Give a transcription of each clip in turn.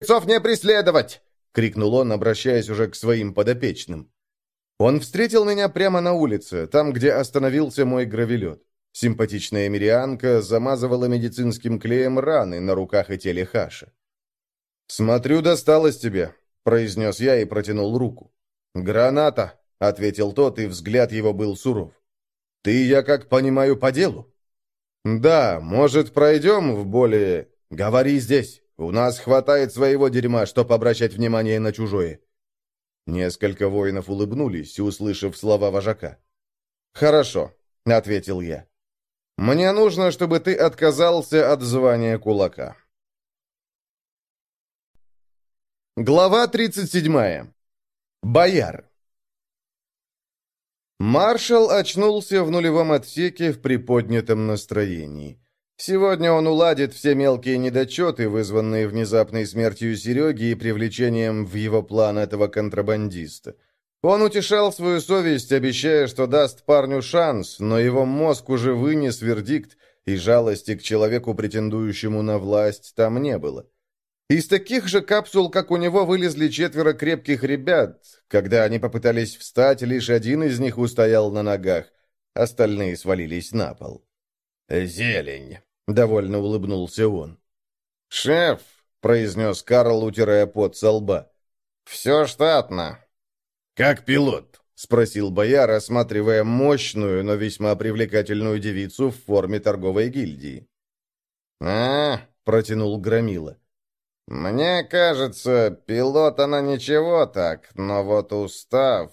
«Беглецов не преследовать!» — крикнул он, обращаясь уже к своим подопечным. Он встретил меня прямо на улице, там, где остановился мой гравелет. Симпатичная мирианка замазывала медицинским клеем раны на руках и теле Хаша. «Смотрю, досталось тебе», — произнес я и протянул руку. «Граната», — ответил тот, и взгляд его был суров. «Ты, я как понимаю, по делу?» «Да, может, пройдем в более...» «Говори здесь. У нас хватает своего дерьма, чтоб обращать внимание на чужое». Несколько воинов улыбнулись, услышав слова вожака. «Хорошо», — ответил я. «Мне нужно, чтобы ты отказался от звания кулака». Глава 37. Бояр. Маршал очнулся в нулевом отсеке в приподнятом настроении. Сегодня он уладит все мелкие недочеты, вызванные внезапной смертью Сереги и привлечением в его план этого контрабандиста. Он утешал свою совесть, обещая, что даст парню шанс, но его мозг уже вынес вердикт, и жалости к человеку, претендующему на власть, там не было. Из таких же капсул, как у него, вылезли четверо крепких ребят. Когда они попытались встать, лишь один из них устоял на ногах, остальные свалились на пол. «Зелень», — довольно улыбнулся он. «Шеф», — произнес Карл, утирая пот со лба, — «все штатно». «Как пилот?» — спросил бояр, осматривая мощную, но весьма привлекательную девицу в форме торговой гильдии. «А?» — протянул Громила. «Мне кажется, пилот она ничего так, но вот устав...»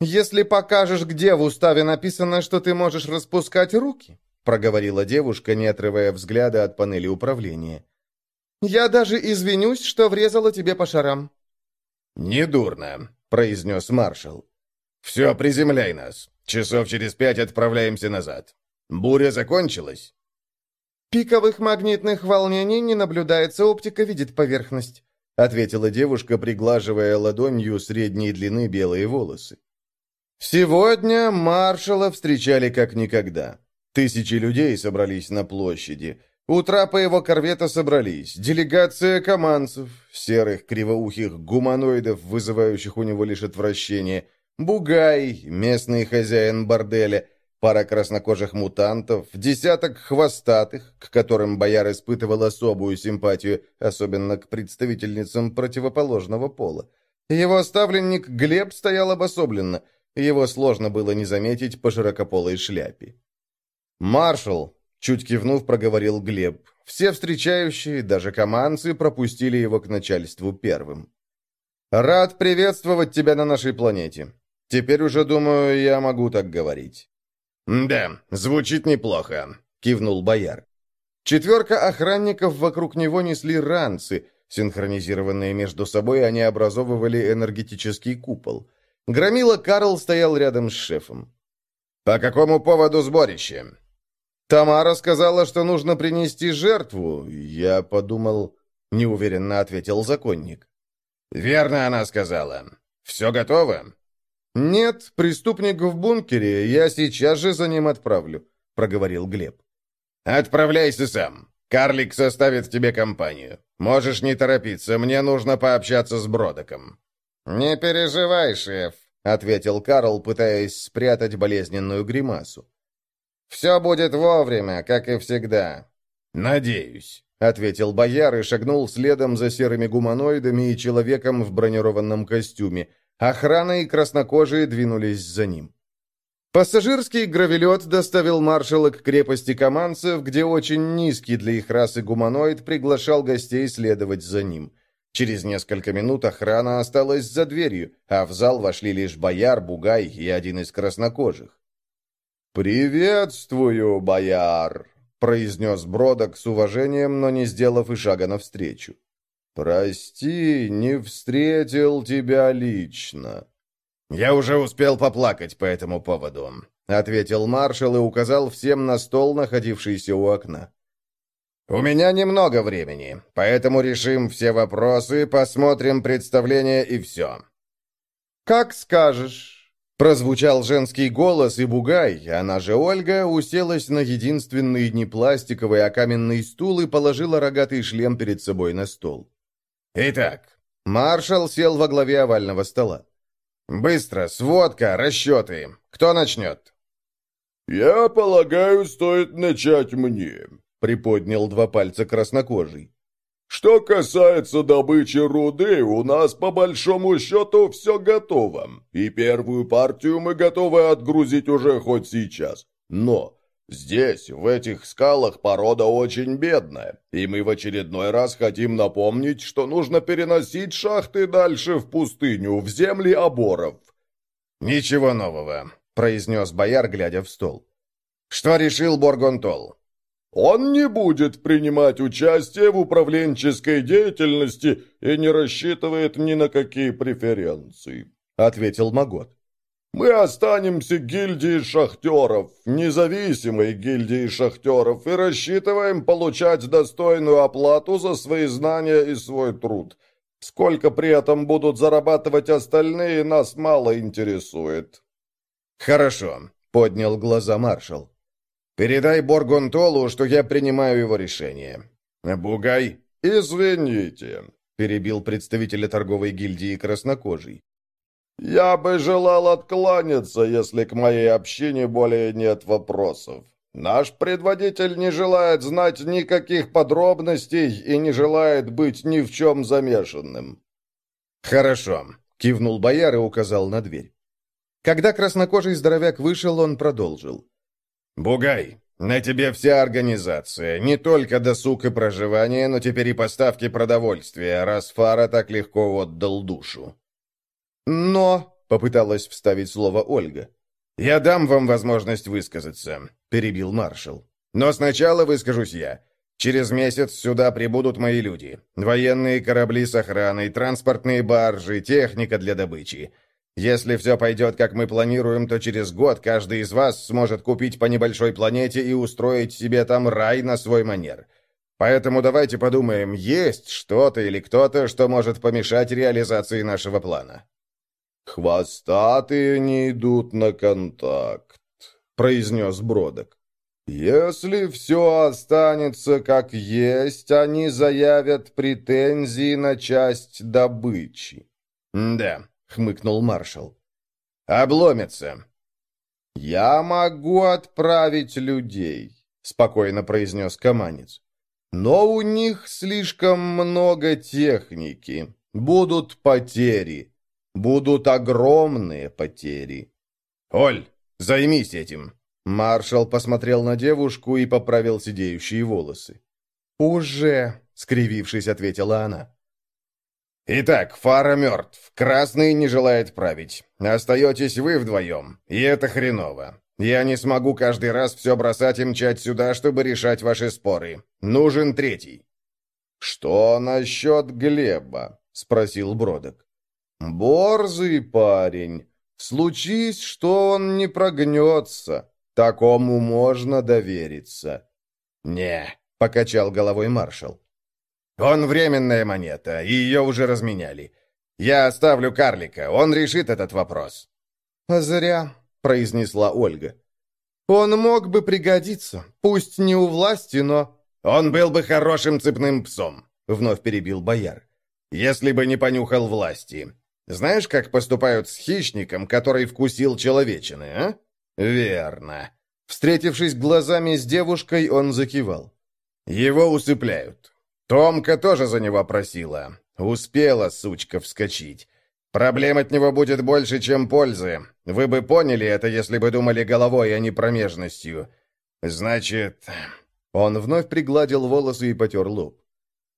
«Если покажешь, где в уставе написано, что ты можешь распускать руки», проговорила девушка, не отрывая взгляда от панели управления. «Я даже извинюсь, что врезала тебе по шарам». «Недурно», — произнес маршал. «Все, приземляй нас. Часов через пять отправляемся назад. Буря закончилась?» «Пиковых магнитных волнений не наблюдается, оптика видит поверхность», ответила девушка, приглаживая ладонью средней длины белые волосы. Сегодня маршала встречали как никогда. Тысячи людей собрались на площади. У трапа его корвета собрались. Делегация команцев, серых кривоухих гуманоидов, вызывающих у него лишь отвращение, бугай, местный хозяин борделя — пара краснокожих мутантов, десяток хвостатых, к которым бояр испытывал особую симпатию, особенно к представительницам противоположного пола. Его ставленник Глеб стоял обособленно, его сложно было не заметить по широкополой шляпе. «Маршал!» — чуть кивнув, проговорил Глеб. Все встречающие, даже командцы, пропустили его к начальству первым. «Рад приветствовать тебя на нашей планете. Теперь уже, думаю, я могу так говорить». «Да, звучит неплохо», — кивнул бояр. Четверка охранников вокруг него несли ранцы. Синхронизированные между собой, они образовывали энергетический купол. Громила Карл стоял рядом с шефом. «По какому поводу сборище?» «Тамара сказала, что нужно принести жертву. Я подумал...» — неуверенно ответил законник. «Верно она сказала. Все готово?» «Нет, преступник в бункере, я сейчас же за ним отправлю», — проговорил Глеб. «Отправляйся сам. Карлик составит тебе компанию. Можешь не торопиться, мне нужно пообщаться с Бродоком». «Не переживай, шеф», — ответил Карл, пытаясь спрятать болезненную гримасу. «Все будет вовремя, как и всегда». «Надеюсь», — ответил бояр и шагнул следом за серыми гуманоидами и человеком в бронированном костюме, Охрана и краснокожие двинулись за ним. Пассажирский гравелет доставил маршала к крепости Каманцев, где очень низкий для их расы гуманоид приглашал гостей следовать за ним. Через несколько минут охрана осталась за дверью, а в зал вошли лишь бояр, бугай и один из краснокожих. «Приветствую, бояр!» — произнес Бродок с уважением, но не сделав и шага навстречу. «Прости, не встретил тебя лично». «Я уже успел поплакать по этому поводу», — ответил маршал и указал всем на стол, находившийся у окна. «У меня немного времени, поэтому решим все вопросы, посмотрим представление и все». «Как скажешь». Прозвучал женский голос, и Бугай, она же Ольга, уселась на единственный не пластиковый, а каменный стул и положила рогатый шлем перед собой на стол. Итак, маршал сел во главе овального стола. «Быстро, сводка, расчеты. Кто начнет?» «Я полагаю, стоит начать мне», — приподнял два пальца краснокожий. «Что касается добычи руды, у нас по большому счету все готово, и первую партию мы готовы отгрузить уже хоть сейчас. Но Здесь, в этих скалах, порода очень бедная, и мы в очередной раз хотим напомнить, что нужно переносить шахты дальше в пустыню, в земли оборов». «Ничего нового», — произнес бояр, глядя в стол. «Что решил Боргонтол?» «Он не будет принимать участие в управленческой деятельности и не рассчитывает ни на какие преференции», — ответил Магот. Мы останемся гильдией шахтеров, независимой гильдией шахтеров, и рассчитываем получать достойную оплату за свои знания и свой труд. Сколько при этом будут зарабатывать остальные, нас мало интересует». «Хорошо», — поднял глаза маршал. «Передай Боргонтолу, что я принимаю его решение». «Бугай?» «Извините», — перебил представителя торговой гильдии краснокожий. «Я бы желал откланяться, если к моей общине более нет вопросов. Наш предводитель не желает знать никаких подробностей и не желает быть ни в чем замешанным». «Хорошо», — кивнул бояр и указал на дверь. Когда краснокожий здоровяк вышел, он продолжил. «Бугай, на тебе вся организация, не только досуг и проживание, но теперь и поставки продовольствия, раз Фара так легко отдал душу. «Но...» — попыталась вставить слово Ольга. «Я дам вам возможность высказаться», — перебил маршал. «Но сначала выскажусь я. Через месяц сюда прибудут мои люди. Военные корабли с охраной, транспортные баржи, техника для добычи. Если все пойдет, как мы планируем, то через год каждый из вас сможет купить по небольшой планете и устроить себе там рай на свой манер. Поэтому давайте подумаем, есть что-то или кто-то, что может помешать реализации нашего плана. «Хвостатые не идут на контакт», — произнес Бродок. «Если все останется как есть, они заявят претензии на часть добычи». «Да», — хмыкнул маршал. «Обломится». «Я могу отправить людей», — спокойно произнес Каманец. «Но у них слишком много техники. Будут потери. Будут огромные потери. «Оль, займись этим!» Маршал посмотрел на девушку и поправил сидеющие волосы. «Уже!» — скривившись, ответила она. «Итак, Фара мертв. Красный не желает править. Остаетесь вы вдвоем, и это хреново. Я не смогу каждый раз все бросать и мчать сюда, чтобы решать ваши споры. Нужен третий». «Что насчет Глеба?» — спросил Бродок. Борзый парень. Случись, что он не прогнется. Такому можно довериться. Не, покачал головой маршал. Он временная монета, и ее уже разменяли. Я оставлю карлика, он решит этот вопрос. Зря, произнесла Ольга. Он мог бы пригодиться, пусть не у власти, но... Он был бы хорошим цепным псом, вновь перебил бояр. Если бы не понюхал власти. Знаешь, как поступают с хищником, который вкусил человечины, а? Верно. Встретившись глазами с девушкой, он закивал. Его усыпляют. Томка тоже за него просила. Успела, сучка, вскочить. Проблем от него будет больше, чем пользы. Вы бы поняли это, если бы думали головой, а не промежностью. Значит... Он вновь пригладил волосы и потер лоб.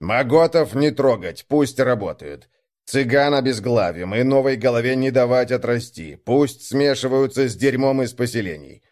«Маготов не трогать, пусть работают. Цыган обезглавим и новой голове не давать отрасти. Пусть смешиваются с дерьмом из поселений.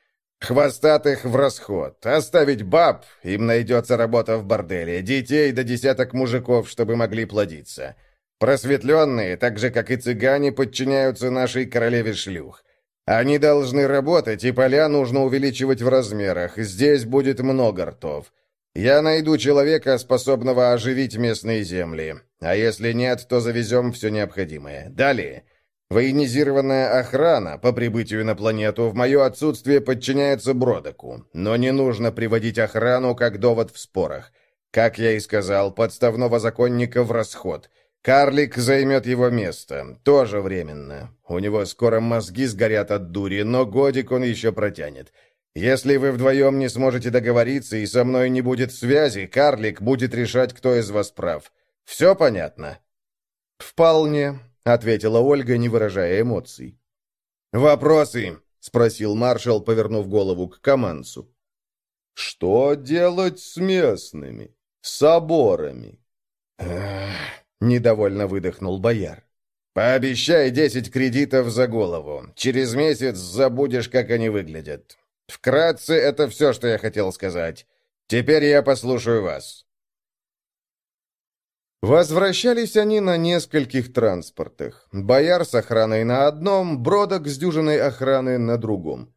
Хвостатых в расход. Оставить баб, им найдется работа в борделе. Детей до десяток мужиков, чтобы могли плодиться. Просветленные, так же, как и цыгане, подчиняются нашей королеве шлюх. Они должны работать, и поля нужно увеличивать в размерах. Здесь будет много ртов. Я найду человека, способного оживить местные земли. А если нет, то завезем все необходимое. Далее. Военизированная охрана по прибытию на планету в мое отсутствие подчиняется Бродоку, но не нужно приводить охрану как довод в спорах. Как я и сказал, подставного законника в расход. Карлик займет его место, тоже временно. У него скоро мозги сгорят от дури, но годик он еще протянет. Если вы вдвоем не сможете договориться и со мной не будет связи, Карлик будет решать, кто из вас прав. Все понятно?» «Вполне», — ответила Ольга, не выражая эмоций. «Вопросы?» — спросил маршал, повернув голову к Камансу. «Что делать с местными? Соборами?» Недовольно выдохнул бояр. «Пообещай десять кредитов за голову. Через месяц забудешь, как они выглядят. Вкратце, это все, что я хотел сказать. Теперь я послушаю вас». Возвращались они на нескольких транспортах. Бояр с охраной на одном, Бродок с дюжиной охраны на другом.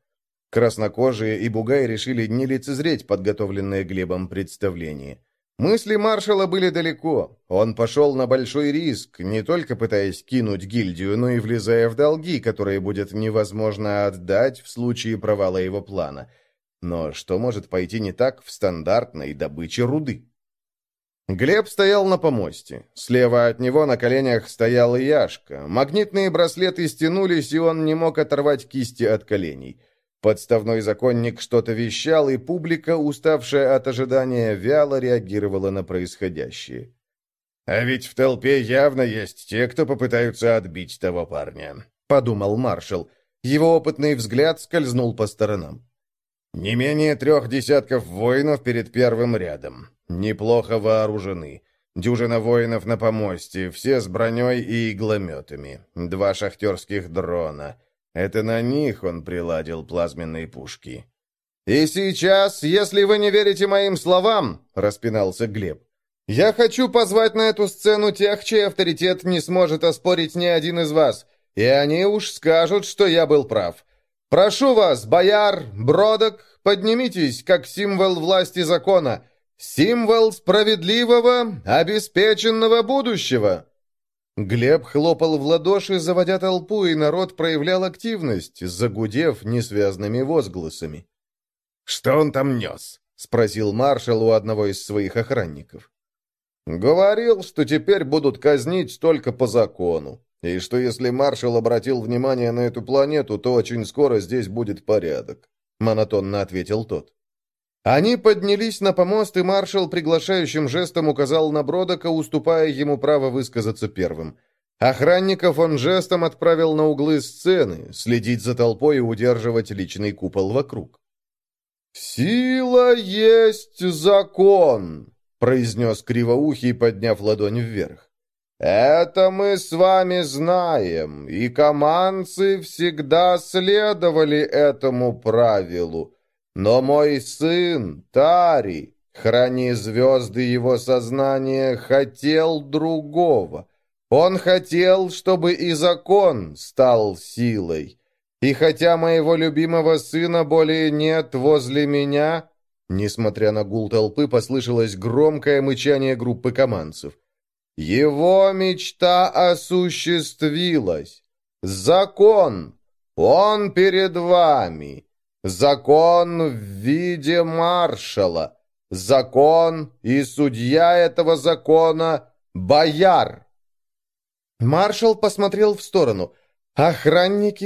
Краснокожие и Бугай решили не лицезреть подготовленное Глебом представление. Мысли маршала были далеко. Он пошел на большой риск, не только пытаясь кинуть гильдию, но и влезая в долги, которые будет невозможно отдать в случае провала его плана. Но что может пойти не так в стандартной добыче руды? Глеб стоял на помосте. Слева от него на коленях стоял Яшка. Магнитные браслеты стянулись, и он не мог оторвать кисти от коленей. Подставной законник что-то вещал, и публика, уставшая от ожидания, вяло реагировала на происходящее. «А ведь в толпе явно есть те, кто попытаются отбить того парня», — подумал маршал. Его опытный взгляд скользнул по сторонам. «Не менее трех десятков воинов перед первым рядом. Неплохо вооружены. Дюжина воинов на помосте, все с броней и иглометами. Два шахтерских дрона. Это на них он приладил плазменные пушки. «И сейчас, если вы не верите моим словам», — распинался Глеб, «я хочу позвать на эту сцену тех, чей авторитет не сможет оспорить ни один из вас, и они уж скажут, что я был прав. Прошу вас, бояр, бродок, поднимитесь, как символ власти закона, символ справедливого, обеспеченного будущего». Глеб хлопал в ладоши, заводя толпу, и народ проявлял активность, загудев несвязными возгласами. «Что он там нес?» — спросил маршал у одного из своих охранников. «Говорил, что теперь будут казнить только по закону, и что если маршал обратил внимание на эту планету, то очень скоро здесь будет порядок», — монотонно ответил тот. Они поднялись на помост, и маршал приглашающим жестом указал на Бродока, уступая ему право высказаться первым. Охранников он жестом отправил на углы сцены, следить за толпой и удерживать личный купол вокруг. «Сила есть закон», — произнес Кривоухий, подняв ладонь вверх. «Это мы с вами знаем, и командцы всегда следовали этому правилу. Но мой сын, Тари, храни звезды его сознания, хотел другого. Он хотел, чтобы и закон стал силой. И хотя моего любимого сына более нет возле меня, несмотря на гул толпы, послышалось громкое мычание группы командцев. Его мечта осуществилась. Закон, он перед вами. Закон в виде маршала. Закон и судья этого закона — бояр. Маршал посмотрел в сторону. Охранники,